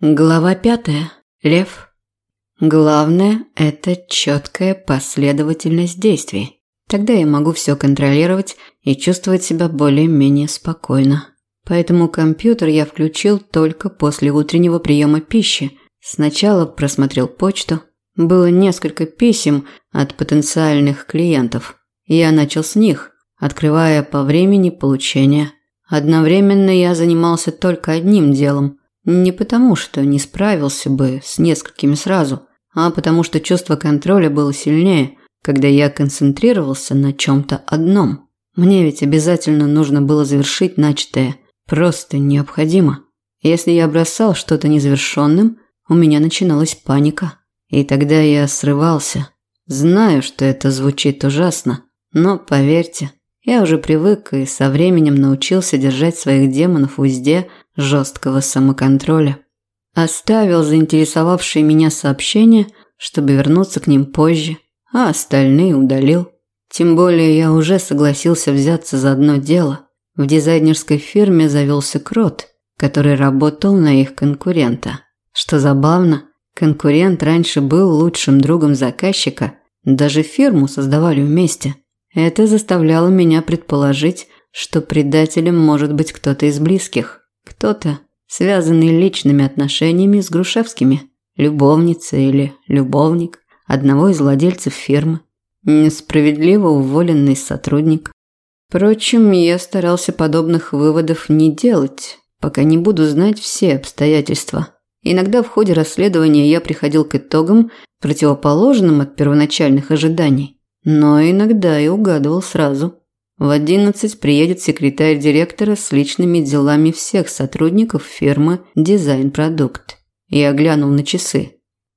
Глава пятая. Лев. Главное – это четкая последовательность действий. Тогда я могу все контролировать и чувствовать себя более-менее спокойно. Поэтому компьютер я включил только после утреннего приема пищи. Сначала просмотрел почту. Было несколько писем от потенциальных клиентов. Я начал с них, открывая по времени получения. Одновременно я занимался только одним делом – не потому, что не справился бы с несколькими сразу, а потому что чувство контроля было сильнее, когда я концентрировался на чем-то одном. Мне ведь обязательно нужно было завершить начатое. Просто необходимо. Если я бросал что-то незавершенным, у меня начиналась паника. И тогда я срывался. Знаю, что это звучит ужасно, но поверьте, я уже привык и со временем научился держать своих демонов в узде жесткого самоконтроля. Оставил заинтересовавшие меня сообщения, чтобы вернуться к ним позже, а остальные удалил. Тем более я уже согласился взяться за одно дело. В дизайнерской фирме завелся крот, который работал на их конкурента. Что забавно, конкурент раньше был лучшим другом заказчика, даже фирму создавали вместе – это заставляло меня предположить, что предателем может быть кто-то из близких, кто-то, связанный личными отношениями с Грушевскими, любовница или любовник одного из владельцев фирмы, несправедливо уволенный сотрудник. Впрочем, я старался подобных выводов не делать, пока не буду знать все обстоятельства. Иногда в ходе расследования я приходил к итогам, противоположным от первоначальных ожиданий но иногда и угадывал сразу. В одиннадцать приедет секретарь директора с личными делами всех сотрудников фирмы «Дизайн Продукт». Я глянул на часы.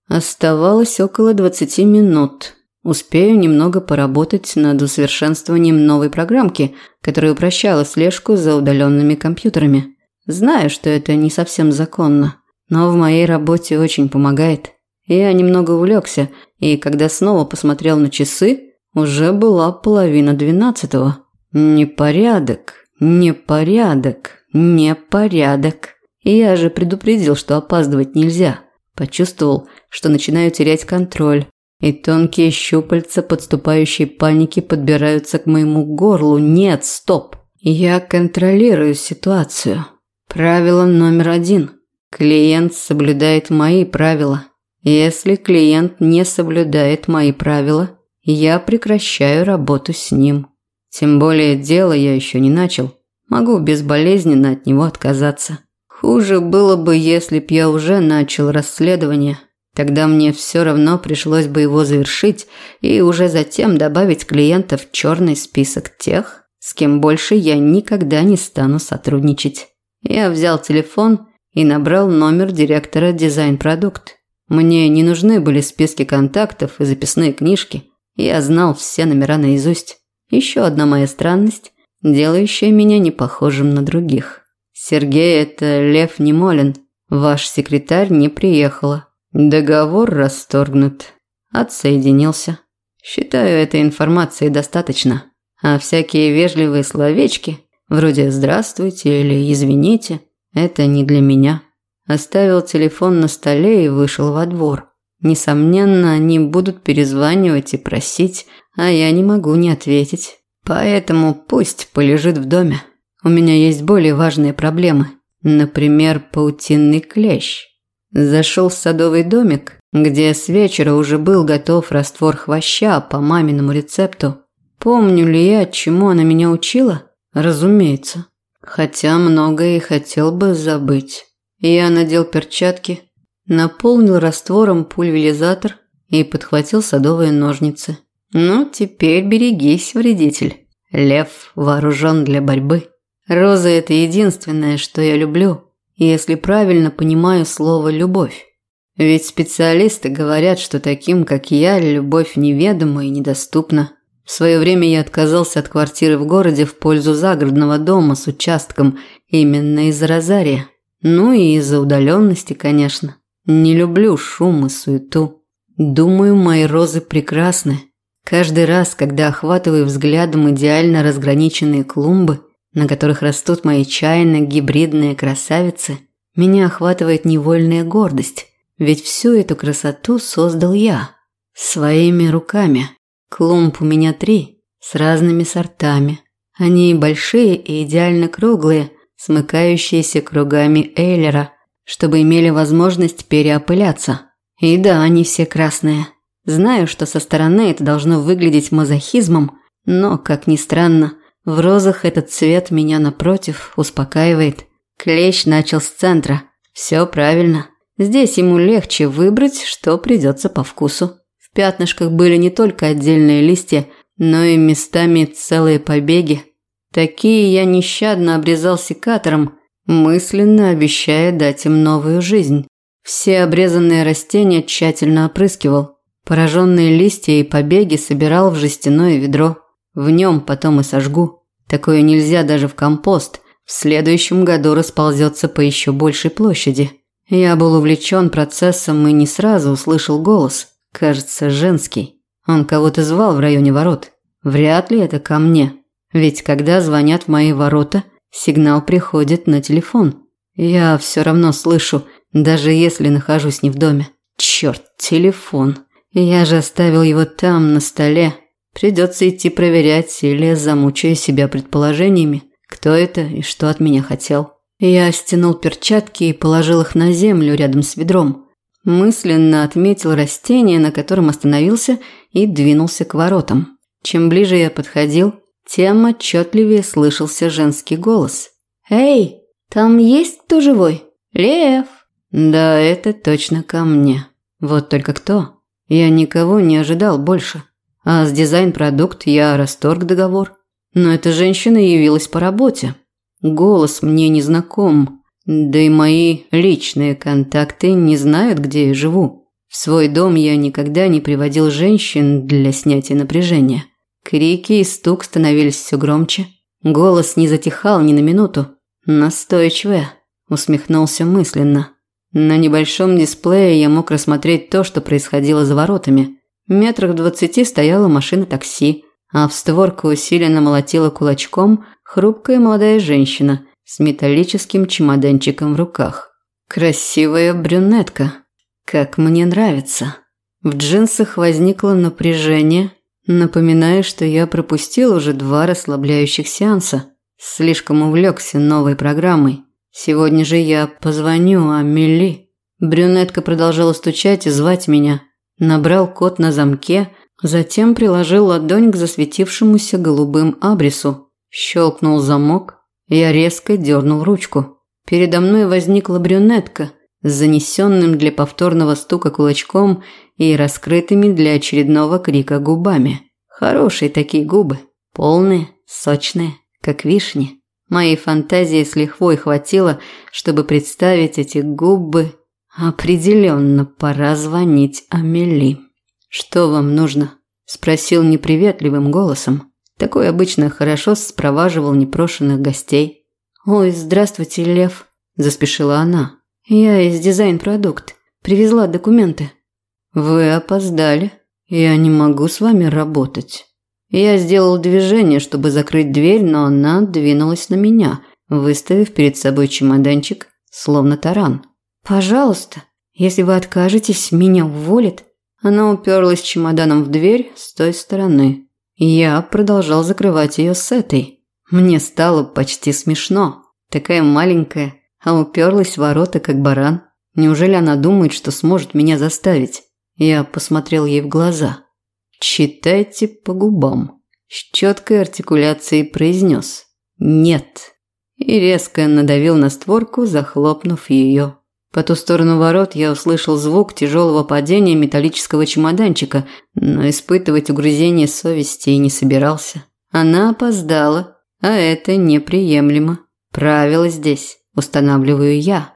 Оставалось около двадцати минут. Успею немного поработать над усовершенствованием новой программки, которая упрощала слежку за удаленными компьютерами. Знаю, что это не совсем законно, но в моей работе очень помогает. Я немного увлекся, и когда снова посмотрел на часы, уже была половина двенадцатого. Непорядок, непорядок, непорядок. Я же предупредил, что опаздывать нельзя. Почувствовал, что начинаю терять контроль, и тонкие щупальца подступающей паники подбираются к моему горлу. Нет, стоп. Я контролирую ситуацию. Правило номер один. Клиент соблюдает мои правила. Если клиент не соблюдает мои правила, я прекращаю работу с ним. Тем более дело я еще не начал. Могу безболезненно от него отказаться. Хуже было бы, если б я уже начал расследование. Тогда мне все равно пришлось бы его завершить и уже затем добавить клиента в черный список тех, с кем больше я никогда не стану сотрудничать. Я взял телефон и набрал номер директора дизайн-продукт. Мне не нужны были списки контактов и записные книжки. Я знал все номера наизусть. Еще одна моя странность, делающая меня не похожим на других. Сергей – это Лев Немолин. Ваш секретарь не приехала. Договор расторгнут. Отсоединился. Считаю этой информации достаточно. А всякие вежливые словечки, вроде «здравствуйте» или «извините», это не для меня. Оставил телефон на столе и вышел во двор. Несомненно, они будут перезванивать и просить, а я не могу не ответить. Поэтому пусть полежит в доме. У меня есть более важные проблемы. Например, паутинный клещ. Зашел в садовый домик, где с вечера уже был готов раствор хвоща по маминому рецепту. Помню ли я, чему она меня учила? Разумеется. Хотя многое и хотел бы забыть. Я надел перчатки, наполнил раствором пульверизатор и подхватил садовые ножницы. «Ну, теперь берегись, вредитель. Лев вооружен для борьбы. Роза – это единственное, что я люблю, если правильно понимаю слово «любовь». Ведь специалисты говорят, что таким, как я, любовь неведома и недоступна. В свое время я отказался от квартиры в городе в пользу загородного дома с участком именно из-за розария. Ну и из-за удаленности, конечно. Не люблю шум и суету. Думаю, мои розы прекрасны. Каждый раз, когда охватываю взглядом идеально разграниченные клумбы, на которых растут мои чайно гибридные красавицы, Меня охватывает невольная гордость, ведь всю эту красоту создал я. Своими руками. Клумб у меня три, с разными сортами. Они большие и идеально круглые, смыкающиеся кругами Эйлера, чтобы имели возможность переопыляться. И да, они все красные. Знаю, что со стороны это должно выглядеть мазохизмом, но, как ни странно, в розах этот цвет меня напротив успокаивает. Клещ начал с центра. Все правильно. Здесь ему легче выбрать, что придется по вкусу. В пятнышках были не только отдельные листья, но и местами целые побеги. Такие я нещадно обрезал секатором, мысленно обещая дать им новую жизнь. Все обрезанные растения тщательно опрыскивал. Пораженные листья и побеги собирал в жестяное ведро. В нем потом и сожгу. Такое нельзя даже в компост. В следующем году расползется по еще большей площади. Я был увлечен процессом и не сразу услышал голос. Кажется, женский. Он кого-то звал в районе ворот. Вряд ли это ко мне. Ведь когда звонят в мои ворота, сигнал приходит на телефон. Я все равно слышу, даже если нахожусь не в доме. Черт, телефон. Я же оставил его там, на столе. Придется идти проверять или замучаю себя предположениями, кто это и что от меня хотел. Я стянул перчатки и положил их на землю рядом с ведром. Мысленно отметил растение, на котором остановился, и двинулся к воротам. Чем ближе я подходил, тем отчетливее слышался женский голос. «Эй, там есть кто живой? Лев!» «Да, это точно ко мне. Вот только кто? Я никого не ожидал больше. А с дизайн-продукт я расторг договор. Но эта женщина явилась по работе. Голос мне не знаком, да и мои личные контакты не знают, где я живу. В свой дом я никогда не приводил женщин для снятия напряжения. Крики и стук становились все громче. Голос не затихал ни на минуту. Настойчивая, усмехнулся мысленно. На небольшом дисплее я мог рассмотреть то, что происходило за воротами. В метрах двадцати стояла машина такси, а в створку усиленно молотила кулачком хрупкая молодая женщина с металлическим чемоданчиком в руках. Красивая брюнетка. Как мне нравится. В джинсах возникло напряжение, напоминая, что я пропустил уже два расслабляющих сеанса. Слишком увлекся новой программой. Сегодня же я позвоню Амели. Брюнетка продолжала стучать и звать меня. Набрал код на замке, затем приложил ладонь к засветившемуся голубым абрису. Щелкнул замок. Я резко дернул ручку. Передо мной возникла брюнетка с занесенным для повторного стука кулачком и раскрытыми для очередного крика губами. Хорошие такие губы. Полные, сочные, как вишни. Моей фантазии с лихвой хватило, чтобы представить эти губы. Определенно пора звонить Амели. «Что вам нужно?» – спросил неприветливым голосом. Такой обычно хорошо спроваживал непрошенных гостей. «Ой, здравствуйте, Лев», – заспешила она. «Я из дизайн-продукт. Привезла документы». «Вы опоздали. Я не могу с вами работать». Я сделал движение, чтобы закрыть дверь, но она двинулась на меня, выставив перед собой чемоданчик, словно таран. «Пожалуйста, если вы откажетесь, меня уволят». Она уперлась чемоданом в дверь с той стороны. Я продолжал закрывать ее с этой. Мне стало почти смешно. Такая маленькая, а уперлась в ворота, как баран. Неужели она думает, что сможет меня заставить? Я посмотрел ей в глаза. «Читайте по губам», – с четкой артикуляцией произнес «нет» и резко надавил на створку, захлопнув ее. По ту сторону ворот я услышал звук тяжелого падения металлического чемоданчика, но испытывать угрызение совести не собирался. Она опоздала, а это неприемлемо. Правила здесь устанавливаю я.